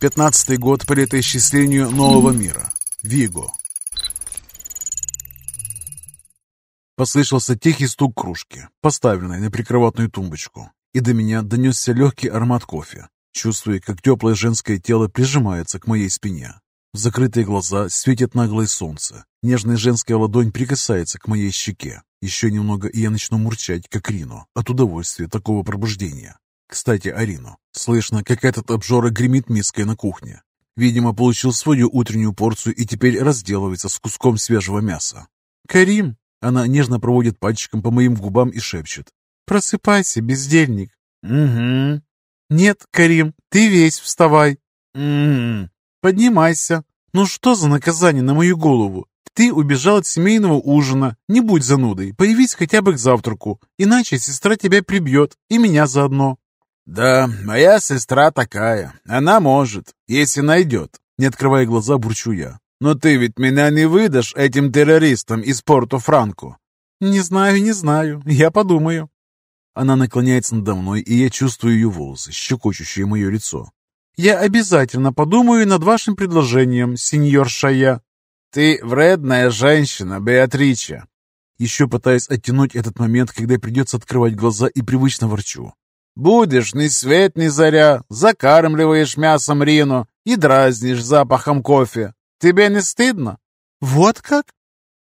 Пятнадцатый год по летоисчислению нового мира. Виго. Послышался тихий стук кружки, поставленной на прикроватную тумбочку, и до меня донесся легкий аромат кофе. Чувствуя, как теплое женское тело прижимается к моей спине. В закрытые глаза светит наглое солнце. Нежная женская ладонь прикасается к моей щеке. Еще немного, и я начну мурчать, как Рино, от удовольствия такого пробуждения. Кстати, о Рино. Слышно, как этот обжора гремит миской на кухне. Видимо, получил свою утреннюю порцию и теперь разделывается с куском свежего мяса. «Карим!» Она нежно проводит пальчиком по моим губам и шепчет. «Просыпайся, бездельник!» «Угу». «Нет, Карим, ты весь вставай!» «Угу». «Поднимайся!» «Ну что за наказание на мою голову? Ты убежал от семейного ужина. Не будь занудой, появись хотя бы к завтраку, иначе сестра тебя прибьет, и меня заодно». «Да, моя сестра такая. Она может, если найдет». Не открывая глаза, бурчу я. «Но ты ведь меня не выдашь этим террористам из Порту-Франко?» «Не знаю, не знаю. Я подумаю». Она наклоняется надо мной, и я чувствую ее волосы, щекочущие мое лицо. «Я обязательно подумаю над вашим предложением, сеньор Шая». «Ты вредная женщина, Беатрича!» Еще пытаясь оттянуть этот момент, когда придется открывать глаза и привычно ворчу. «Будешь ни свет ни заря, закармливаешь мясом Рину и дразнишь запахом кофе. Тебе не стыдно?» «Вот как?»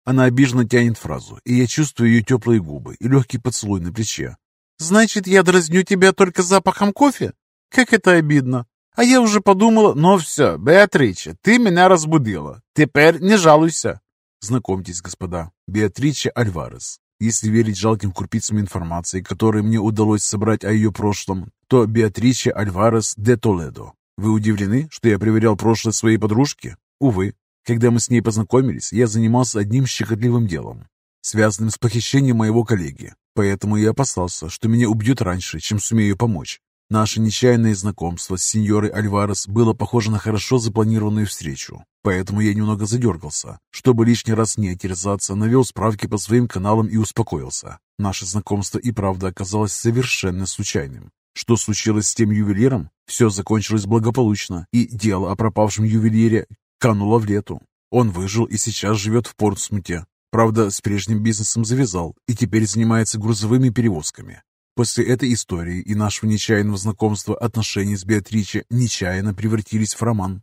Она обиженно тянет фразу, и я чувствую ее теплые губы и легкий поцелуй на плече. «Значит, я дразню тебя только запахом кофе? Как это обидно! А я уже подумала, ну все, Беатрича, ты меня разбудила. Теперь не жалуйся. Знакомьтесь, господа, Беатрича Альварес. Если верить жалким крупицам информации, которые мне удалось собрать о ее прошлом, то Беатрича Альварес де Толедо. Вы удивлены, что я проверял прошлое своей подружки? Увы, когда мы с ней познакомились, я занимался одним щекотливым делом, связанным с похищением моего коллеги. Поэтому я опасался, что меня убьют раньше, чем сумею помочь. Наше нечаянное знакомство с сеньорой Альварес было похоже на хорошо запланированную встречу, поэтому я немного задергался. Чтобы лишний раз не оттерзаться, навел справки по своим каналам и успокоился. Наше знакомство и правда оказалось совершенно случайным. Что случилось с тем ювелиром? Все закончилось благополучно, и дело о пропавшем ювелире кануло в лету. Он выжил и сейчас живет в Портсмуте. Правда, с прежним бизнесом завязал и теперь занимается грузовыми перевозками. После этой истории и нашего нечаянного знакомства отношения с Беатриче нечаянно превратились в роман.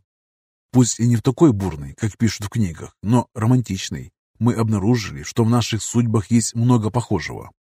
Пусть и не в такой бурный, как пишут в книгах, но романтичный. Мы обнаружили, что в наших судьбах есть много похожего.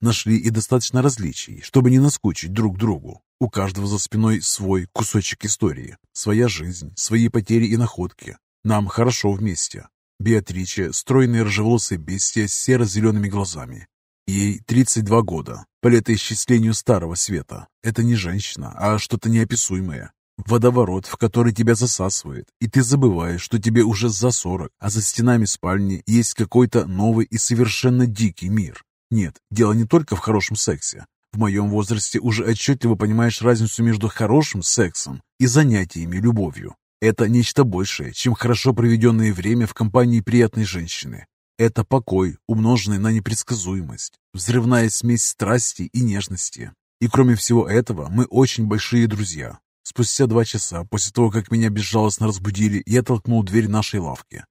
Нашли и достаточно различий, чтобы не наскучить друг другу. У каждого за спиной свой кусочек истории, своя жизнь, свои потери и находки. Нам хорошо вместе. Беатриче – стройная рыжеволосая бестия с серо-зелеными глазами, Ей 32 года, по летоисчислению старого света. Это не женщина, а что-то неописуемое. Водоворот, в который тебя засасывает, и ты забываешь, что тебе уже за 40, а за стенами спальни есть какой-то новый и совершенно дикий мир. Нет, дело не только в хорошем сексе. В моем возрасте уже отчетливо понимаешь разницу между хорошим сексом и занятиями любовью. Это нечто большее, чем хорошо проведенное время в компании приятной женщины. Это покой, умноженный на непредсказуемость, взрывная смесь страсти и нежности. И кроме всего этого, мы очень большие друзья. Спустя два часа после того, как меня безжалостно разбудили, я толкнул дверь нашей лавки.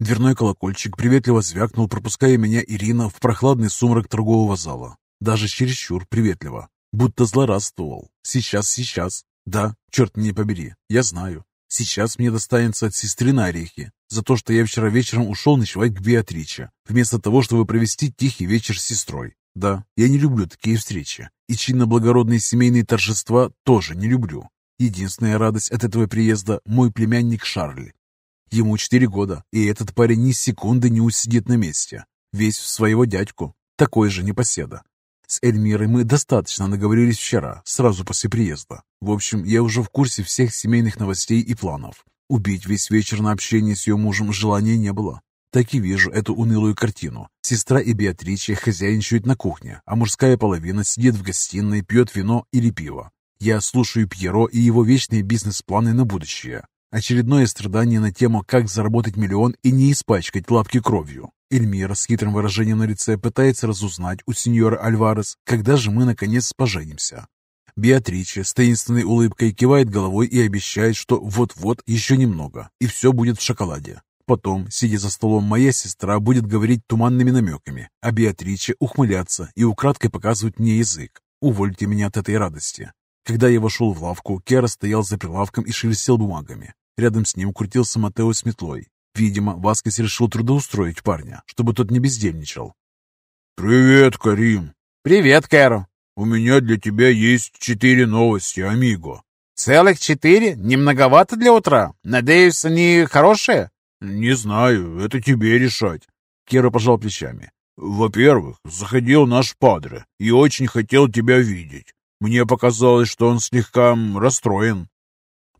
Дверной колокольчик приветливо звякнул, пропуская меня Ирина в прохладный сумрак торгового зала. Даже чересчур приветливо, будто злорадствовал. Сейчас, сейчас. Да, черт меня побери, я знаю. Сейчас мне достанется от сестры на орехи за то, что я вчера вечером ушел ночевать к Беатриче, вместо того, чтобы провести тихий вечер с сестрой. Да, я не люблю такие встречи, и чинно-благородные семейные торжества тоже не люблю. Единственная радость от этого приезда – мой племянник Шарль. Ему четыре года, и этот парень ни секунды не усидит на месте. Весь в своего дядьку, такой же непоседа. С Эльмирой мы достаточно наговорились вчера, сразу после приезда. В общем, я уже в курсе всех семейных новостей и планов. Убить весь вечер на общение с ее мужем желания не было. Так и вижу эту унылую картину. Сестра и Беатриче хозяйничают на кухне, а мужская половина сидит в гостиной, пьет вино или пиво. Я слушаю Пьеро и его вечные бизнес-планы на будущее. Очередное страдание на тему, как заработать миллион и не испачкать лапки кровью. Эльмира с хитрым выражением на лице пытается разузнать у сеньора Альварес, когда же мы наконец поженимся. Беатриче с таинственной улыбкой кивает головой и обещает, что вот-вот еще немного, и все будет в шоколаде. Потом, сидя за столом, моя сестра будет говорить туманными намеками, а Беатриче ухмыляться и украдкой показывать мне язык. Увольте меня от этой радости. Когда я вошел в лавку, Кера стоял за прилавком и шелестел бумагами. Рядом с ним крутился Матео с метлой. Видимо, Васкес решил трудоустроить парня, чтобы тот не бездельничал. «Привет, Карим!» «Привет, Кэро!» «У меня для тебя есть четыре новости, амиго». «Целых четыре? Не многовато для утра? Надеюсь, они хорошие?» «Не знаю, это тебе решать». Кера пожал плечами. «Во-первых, заходил наш падре и очень хотел тебя видеть. Мне показалось, что он слегка расстроен.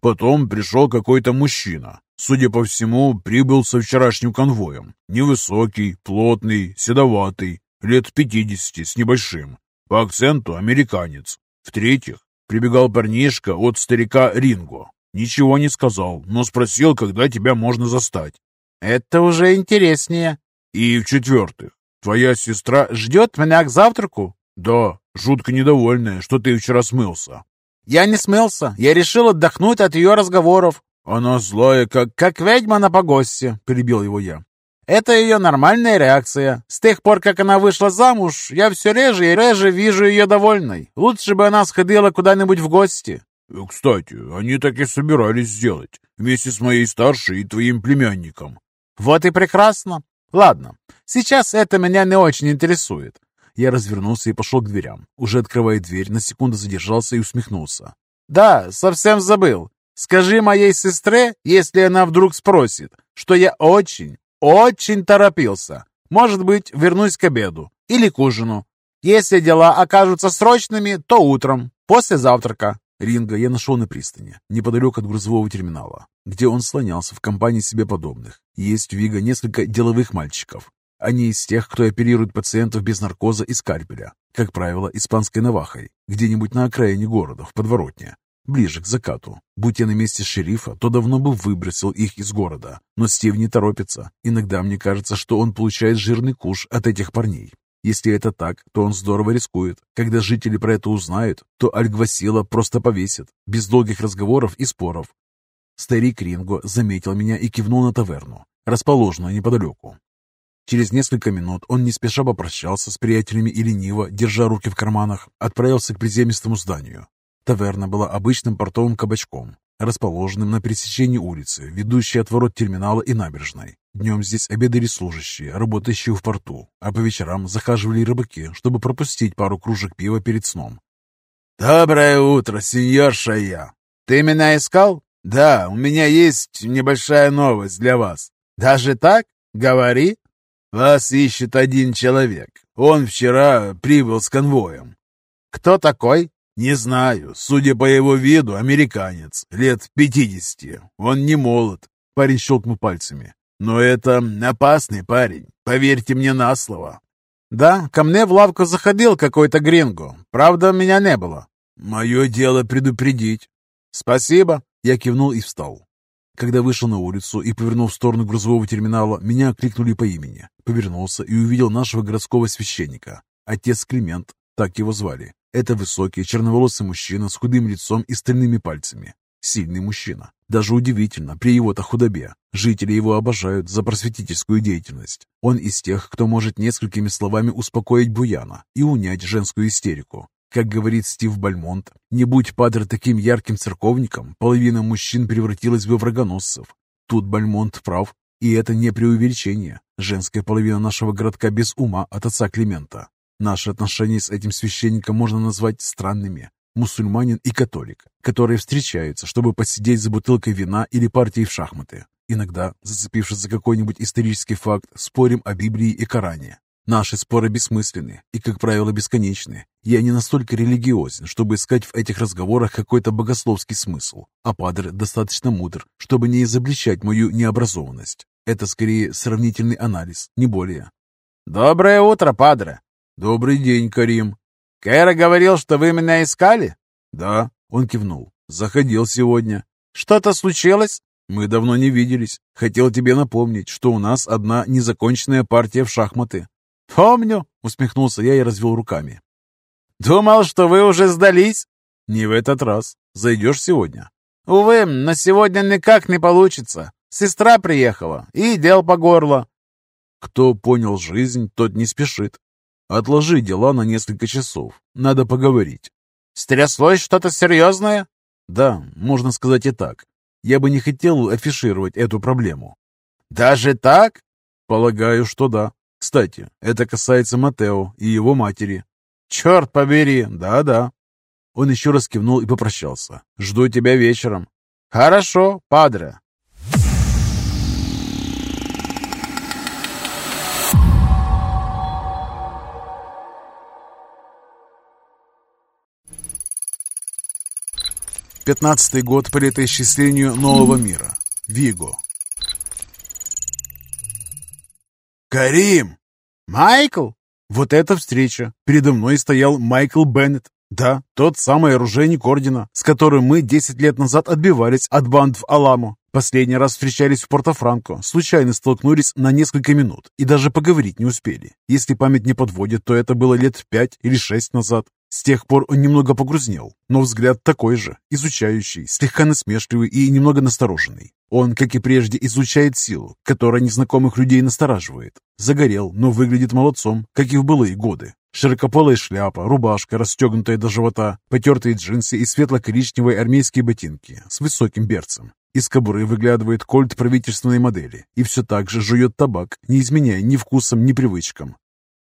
Потом пришел какой-то мужчина. Судя по всему, прибыл со вчерашним конвоем. Невысокий, плотный, седоватый, лет пятидесяти с небольшим. По акценту американец. В-третьих, прибегал парнишка от старика Ринго. Ничего не сказал, но спросил, когда тебя можно застать. Это уже интереснее. И в-четвертых, твоя сестра ждет меня к завтраку? Да, жутко недовольная, что ты вчера смылся. Я не смылся, я решил отдохнуть от ее разговоров. Она злая, как... Как ведьма на погосте, перебил его я. Это ее нормальная реакция. С тех пор, как она вышла замуж, я все реже и реже вижу ее довольной. Лучше бы она сходила куда-нибудь в гости. Кстати, они так и собирались сделать, вместе с моей старшей и твоим племянником. Вот и прекрасно. Ладно, сейчас это меня не очень интересует. Я развернулся и пошел к дверям. Уже открывая дверь, на секунду задержался и усмехнулся. «Да, совсем забыл. Скажи моей сестре, если она вдруг спросит, что я очень, очень торопился. Может быть, вернусь к обеду или к ужину. Если дела окажутся срочными, то утром, после завтрака». Ринга я нашел на пристани, неподалеку от грузового терминала, где он слонялся в компании себе подобных. Есть у Вига несколько деловых мальчиков. Они из тех, кто оперирует пациентов без наркоза и скальпеля, как правило, испанской навахой, где-нибудь на окраине города, в подворотне, ближе к закату. Будь я на месте шерифа, то давно бы выбросил их из города. Но Стив не торопится. Иногда мне кажется, что он получает жирный куш от этих парней. Если это так, то он здорово рискует. Когда жители про это узнают, то Альгвасила просто повесят, без долгих разговоров и споров. Старик Ринго заметил меня и кивнул на таверну, расположенную неподалеку. Через несколько минут он не спеша попрощался с приятелями и лениво, держа руки в карманах, отправился к приземистому зданию. Таверна была обычным портовым кабачком, расположенным на пересечении улицы, ведущей от ворот терминала и набережной. Днем здесь обедали служащие, работающие в порту, а по вечерам захаживали рыбаки, чтобы пропустить пару кружек пива перед сном. «Доброе утро, сеньор Шая! Ты меня искал? Да, у меня есть небольшая новость для вас. Даже так? Говори!» «Вас ищет один человек. Он вчера прибыл с конвоем». «Кто такой?» «Не знаю. Судя по его виду, американец. Лет пятидесяти. Он не молод». Парень щелкнул пальцами. «Но это опасный парень. Поверьте мне на слово». «Да, ко мне в лавку заходил какой-то гринго. Правда, меня не было». «Мое дело предупредить». «Спасибо». Я кивнул и встал. Когда вышел на улицу и повернул в сторону грузового терминала, меня окликнули по имени. Повернулся и увидел нашего городского священника. Отец Климент, так его звали. Это высокий, черноволосый мужчина с худым лицом и стальными пальцами. Сильный мужчина. Даже удивительно, при его-то худобе. Жители его обожают за просветительскую деятельность. Он из тех, кто может несколькими словами успокоить Буяна и унять женскую истерику. Как говорит Стив Бальмонт, не будь Падре таким ярким церковником, половина мужчин превратилась бы в врагоносцев. Тут Бальмонт прав, и это не преувеличение. Женская половина нашего городка без ума от отца Климента. Наши отношения с этим священником можно назвать странными. Мусульманин и католик, которые встречаются, чтобы посидеть за бутылкой вина или партией в шахматы. Иногда, зацепившись за какой-нибудь исторический факт, спорим о Библии и Коране. Наши споры бессмысленны и, как правило, бесконечны. Я не настолько религиозен, чтобы искать в этих разговорах какой-то богословский смысл, а Падре достаточно мудр, чтобы не изобличать мою необразованность. Это скорее сравнительный анализ, не более. «Доброе утро, Падре!» «Добрый день, Карим!» «Кэра говорил, что вы меня искали?» «Да», — он кивнул. «Заходил сегодня». «Что-то случилось?» «Мы давно не виделись. Хотел тебе напомнить, что у нас одна незаконченная партия в шахматы. «Помню», — усмехнулся я и развел руками. «Думал, что вы уже сдались?» Не в этот раз. Зайдешь сегодня? Увы, на сегодня никак не получится. Сестра приехала, и дел по горло. Кто понял жизнь, тот не спешит. Отложи дела на несколько часов. Надо поговорить. Стряслось что-то серьезное? Да, можно сказать и так. Я бы не хотел афишировать эту проблему. Даже так? Полагаю, что да. Кстати, это касается Матео и его матери. Черт побери, да-да. Он еще раз кивнул и попрощался. Жду тебя вечером. Хорошо, падре. Пятнадцатый год по летоисчислению нового мира. Виго. «Карим!» «Майкл!» Вот эта встреча. Передо мной стоял Майкл Беннет. Да, тот самый оружейник Ордена, с которым мы 10 лет назад отбивались от банд в Аламу. Последний раз встречались в Порто-Франко, случайно столкнулись на несколько минут и даже поговорить не успели. Если память не подводит, то это было лет пять или шесть назад. С тех пор он немного погрузнел, но взгляд такой же, изучающий, слегка насмешливый и немного настороженный. Он, как и прежде, изучает силу, которая незнакомых людей настораживает. Загорел, но выглядит молодцом, как и в былые годы. Широкополая шляпа, рубашка, расстегнутая до живота, потертые джинсы и светло-коричневые армейские ботинки с высоким берцем. Из кобуры выглядывает кольт правительственной модели и все так же жует табак, не изменяя ни вкусом, ни привычкам.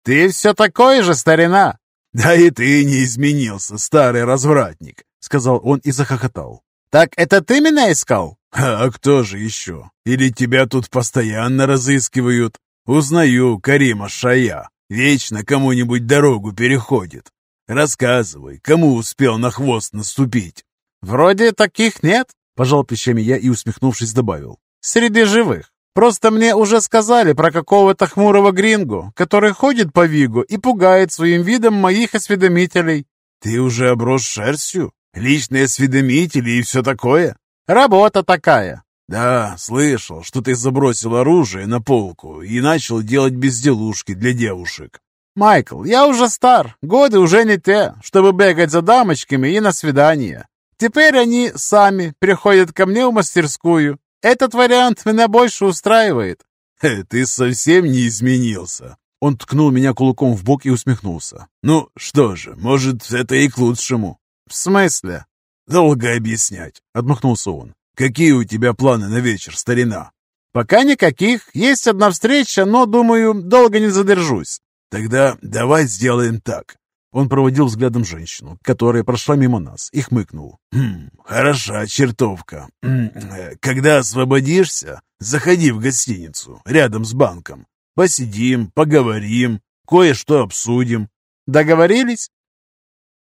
«Ты все такой же, старина!» «Да и ты не изменился, старый развратник!» — сказал он и захохотал. «Так это ты меня искал?» «А кто же еще? Или тебя тут постоянно разыскивают? Узнаю Карима Шая. Вечно кому-нибудь дорогу переходит. Рассказывай, кому успел на хвост наступить?» «Вроде таких нет», — пожал плечами я и, усмехнувшись, добавил. «Среди живых. Просто мне уже сказали про какого-то хмурого грингу, который ходит по Вигу и пугает своим видом моих осведомителей». «Ты уже оброс шерстью? Личные осведомители и все такое?» «Работа такая». «Да, слышал, что ты забросил оружие на полку и начал делать безделушки для девушек». «Майкл, я уже стар, годы уже не те, чтобы бегать за дамочками и на свидания. Теперь они сами приходят ко мне в мастерскую, этот вариант меня больше устраивает». «Ты совсем не изменился». Он ткнул меня кулаком в бок и усмехнулся. «Ну что же, может, это и к лучшему». «В смысле?» «Долго объяснять», — отмахнулся он. «Какие у тебя планы на вечер, старина?» «Пока никаких. Есть одна встреча, но, думаю, долго не задержусь». «Тогда давай сделаем так. Он проводил взглядом женщину, которая прошла мимо нас, и хмыкнул. «Хм, хороша чертовка. Когда освободишься, заходи в гостиницу, рядом с банком. Посидим, поговорим, кое-что обсудим». «Договорились?»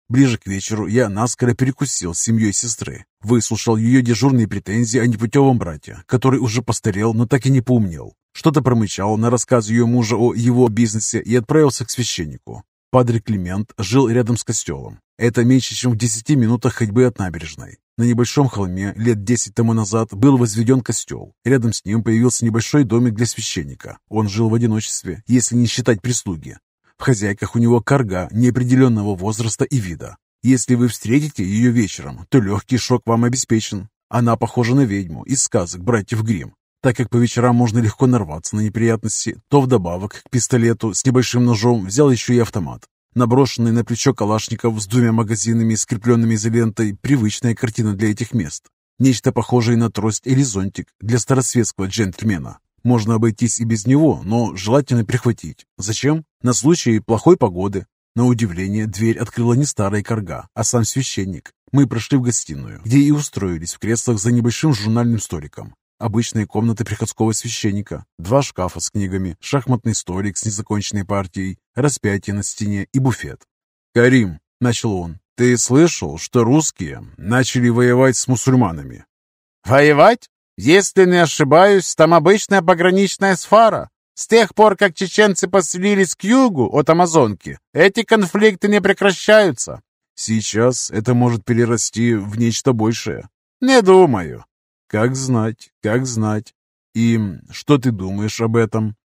Ближе к вечеру я наскоро перекусил с семьей сестры, выслушал ее дежурные претензии о непутевом брате, который уже постарел, но так и не поумнел. Что-то промычал на рассказ ее мужа о его бизнесе и отправился к священнику. Падре Климент жил рядом с костелом. Это меньше, чем в десяти минутах ходьбы от набережной. На небольшом холме лет десять тому назад был возведен костел. Рядом с ним появился небольшой домик для священника. Он жил в одиночестве, если не считать прислуги. В хозяйках у него карга неопределенного возраста и вида. Если вы встретите ее вечером, то легкий шок вам обеспечен. Она похожа на ведьму из сказок братьев Гримм. Так как по вечерам можно легко нарваться на неприятности, то вдобавок к пистолету с небольшим ножом взял еще и автомат. Наброшенный на плечо калашников с двумя магазинами, скрепленными изолентой, привычная картина для этих мест. Нечто похожее на трость или зонтик для старосветского джентльмена. Можно обойтись и без него, но желательно прихватить. Зачем? На случай плохой погоды. На удивление, дверь открыла не старая корга, а сам священник. Мы прошли в гостиную, где и устроились в креслах за небольшим журнальным столиком. Обычные комнаты приходского священника, два шкафа с книгами, шахматный столик с незаконченной партией, распятие на стене и буфет. «Карим», — начал он, — «ты слышал, что русские начали воевать с мусульманами?» «Воевать? Если не ошибаюсь, там обычная пограничная сфара. С тех пор, как чеченцы поселились к югу от Амазонки, эти конфликты не прекращаются». «Сейчас это может перерасти в нечто большее». «Не думаю. Как знать, как знать. И что ты думаешь об этом?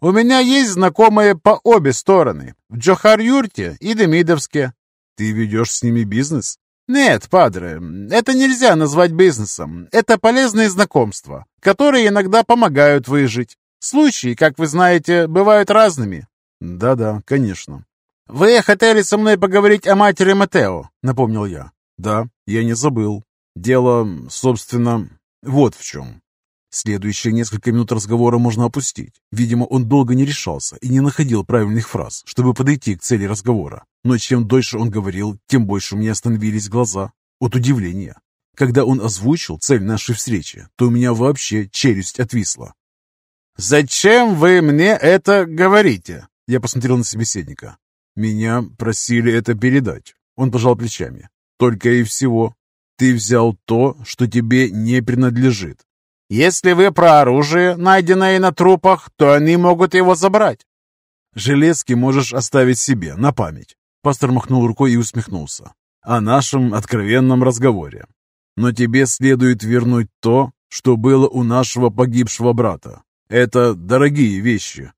У меня есть знакомые по обе стороны, в Джохар-Юрте и Демидовске. Ты ведешь с ними бизнес? «Нет, падре, это нельзя назвать бизнесом. Это полезные знакомства, которые иногда помогают выжить. Случаи, как вы знаете, бывают разными». «Да-да, конечно». «Вы хотели со мной поговорить о матери Матео», — напомнил я. «Да, я не забыл. Дело, собственно, вот в чем. Следующие несколько минут разговора можно опустить. Видимо, он долго не решался и не находил правильных фраз, чтобы подойти к цели разговора. Но чем дольше он говорил, тем больше у меня остановились глаза. От удивления. Когда он озвучил цель нашей встречи, то у меня вообще челюсть отвисла. «Зачем вы мне это говорите?» Я посмотрел на собеседника. «Меня просили это передать». Он пожал плечами. «Только и всего. Ты взял то, что тебе не принадлежит. Если вы про оружие, найденное на трупах, то они могут его забрать. Железки можешь оставить себе, на память. Пастор махнул рукой и усмехнулся. О нашем откровенном разговоре. Но тебе следует вернуть то, что было у нашего погибшего брата. Это дорогие вещи.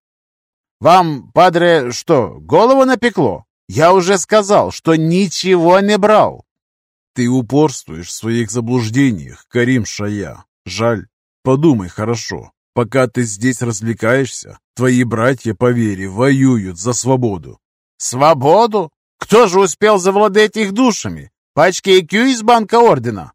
Вам, падре, что, голову напекло? Я уже сказал, что ничего не брал. Ты упорствуешь в своих заблуждениях, Карим Шая. Жаль, Подумай хорошо. Пока ты здесь развлекаешься, твои братья по вере воюют за свободу. Свободу? Кто же успел завладеть их душами? Пачки IQ из банка ордена?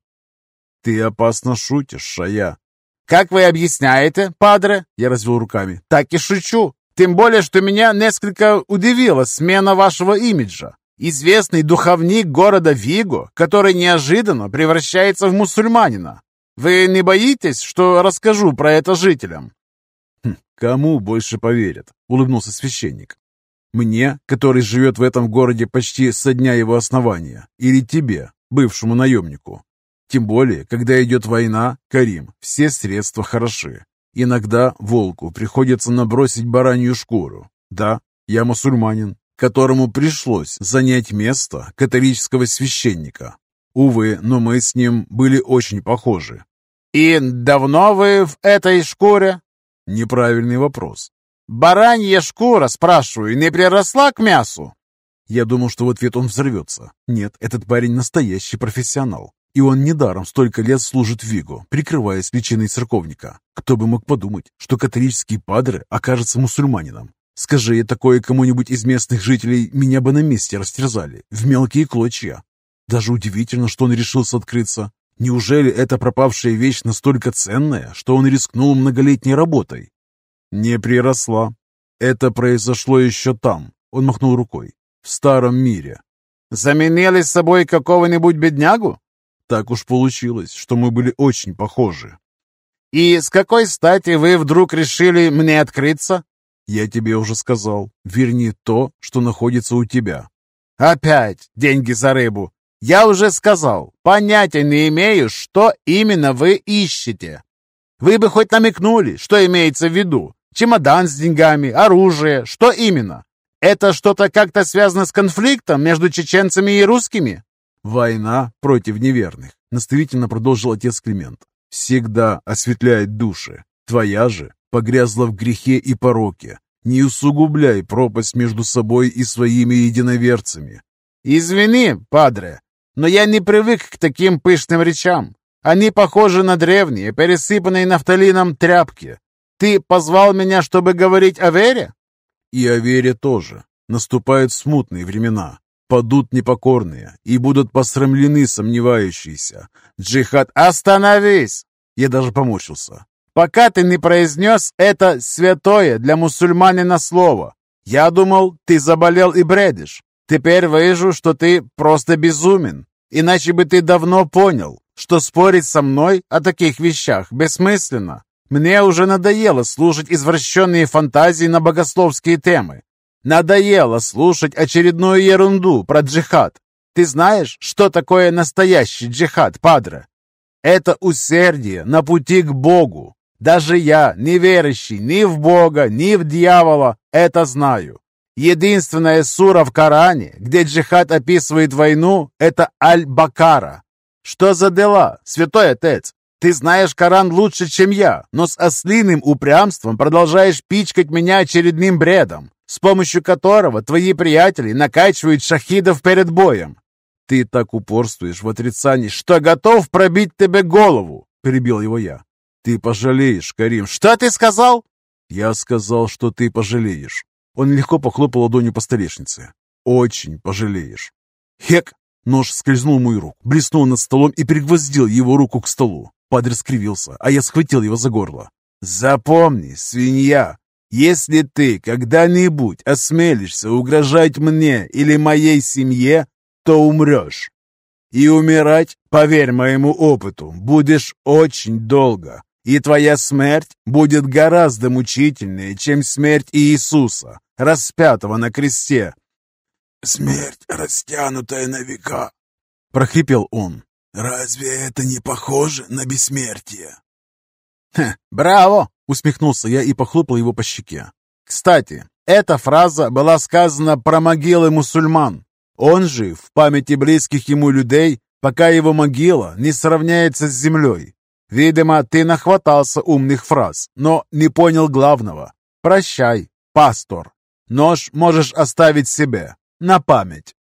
Ты опасно шутишь, Шая. Как вы объясняете, падре? Я развел руками. Так и шучу. Тем более, что меня несколько удивила смена вашего имиджа. Известный духовник города Виго, который неожиданно превращается в мусульманина. Вы не боитесь, что расскажу про это жителям?» хм, «Кому больше поверят?» — улыбнулся священник. «Мне, который живет в этом городе почти со дня его основания, или тебе, бывшему наемнику? Тем более, когда идет война, Карим, все средства хороши. Иногда волку приходится набросить баранью шкуру. Да, я мусульманин, которому пришлось занять место католического священника. Увы, но мы с ним были очень похожи. «И давно вы в этой шкуре?» Неправильный вопрос. «Баранья шкура, спрашиваю, не приросла к мясу?» Я думал, что в ответ он взорвется. Нет, этот парень настоящий профессионал. И он недаром столько лет служит в Виго, прикрываясь личиной церковника. Кто бы мог подумать, что католический падре окажется мусульманином? Скажи я такое кому-нибудь из местных жителей, меня бы на месте растерзали, в мелкие клочья. Даже удивительно, что он решился открыться. Неужели эта пропавшая вещь настолько ценная, что он рискнул многолетней работой? Не приросла. Это произошло еще там, он махнул рукой, в старом мире. Заменили с собой какого-нибудь беднягу? Так уж получилось, что мы были очень похожи. И с какой стати вы вдруг решили мне открыться? Я тебе уже сказал, верни то, что находится у тебя. Опять деньги за рыбу. Я уже сказал, понятия не имею, что именно вы ищете. Вы бы хоть намекнули, что имеется в виду. Чемодан с деньгами, оружие, что именно? Это что-то как-то связано с конфликтом между чеченцами и русскими? Война против неверных, наставительно продолжил отец Климент. Всегда осветляет души. Твоя же погрязла в грехе и пороке. Не усугубляй пропасть между собой и своими единоверцами. «Извини, падре, но я не привык к таким пышным речам. Они похожи на древние, пересыпанные нафталином тряпки. Ты позвал меня, чтобы говорить о вере? И о вере тоже. Наступают смутные времена. Падут непокорные и будут посрамлены сомневающиеся. Джихад, остановись! Я даже поморщился. Пока ты не произнес это святое для мусульманина слово. Я думал, ты заболел и бредишь. Теперь вижу, что ты просто безумен. Иначе бы ты давно понял, что спорить со мной о таких вещах бессмысленно. Мне уже надоело слушать извращенные фантазии на богословские темы. Надоело слушать очередную ерунду про джихад. Ты знаешь, что такое настоящий джихад, падре? Это усердие на пути к Богу. Даже я, не верящий ни в Бога, ни в дьявола, это знаю. Единственная сура в Коране, где джихад описывает войну, это Аль-Бакара. Что за дела, святой отец? Ты знаешь Коран лучше, чем я, но с ослиным упрямством продолжаешь пичкать меня очередным бредом, с помощью которого твои приятели накачивают шахидов перед боем. «Ты так упорствуешь в отрицании, что готов пробить тебе голову!» — перебил его я. «Ты пожалеешь, Карим!» «Что ты сказал?» «Я сказал, что ты пожалеешь». Он легко похлопал ладонью по столешнице. «Очень пожалеешь». «Хек!» Нож скользнул в мою руку, блеснул над столом и пригвоздил его руку к столу. Падре скривился, а я схватил его за горло. «Запомни, свинья, если ты когда-нибудь осмелишься угрожать мне или моей семье, то умрешь. И умирать, поверь моему опыту, будешь очень долго, и твоя смерть будет гораздо мучительнее, чем смерть Иисуса, распятого на кресте. «Смерть, растянутая на века», — прохрипел он. «Разве это не похоже на бессмертие?» «Хе, браво!» — усмехнулся я и похлопал его по щеке. «Кстати, эта фраза была сказана про могилы мусульман. Он жив в памяти близких ему людей, пока его могила не сравняется с землей. Видимо, ты нахватался умных фраз, но не понял главного. Прощай, пастор. Нож можешь оставить себе, на память.